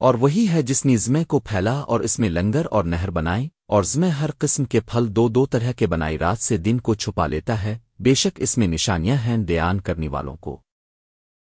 اور وہی ہے جس نے زمے کو پھیلا اور اس میں لنگر اور نہر بنائی اور زمے ہر قسم کے پھل دو دو طرح کے بنائی رات سے دن کو چھپا لیتا ہے، بے شک اس میں نشانیاں ہیں دیان کرنے والوں کو۔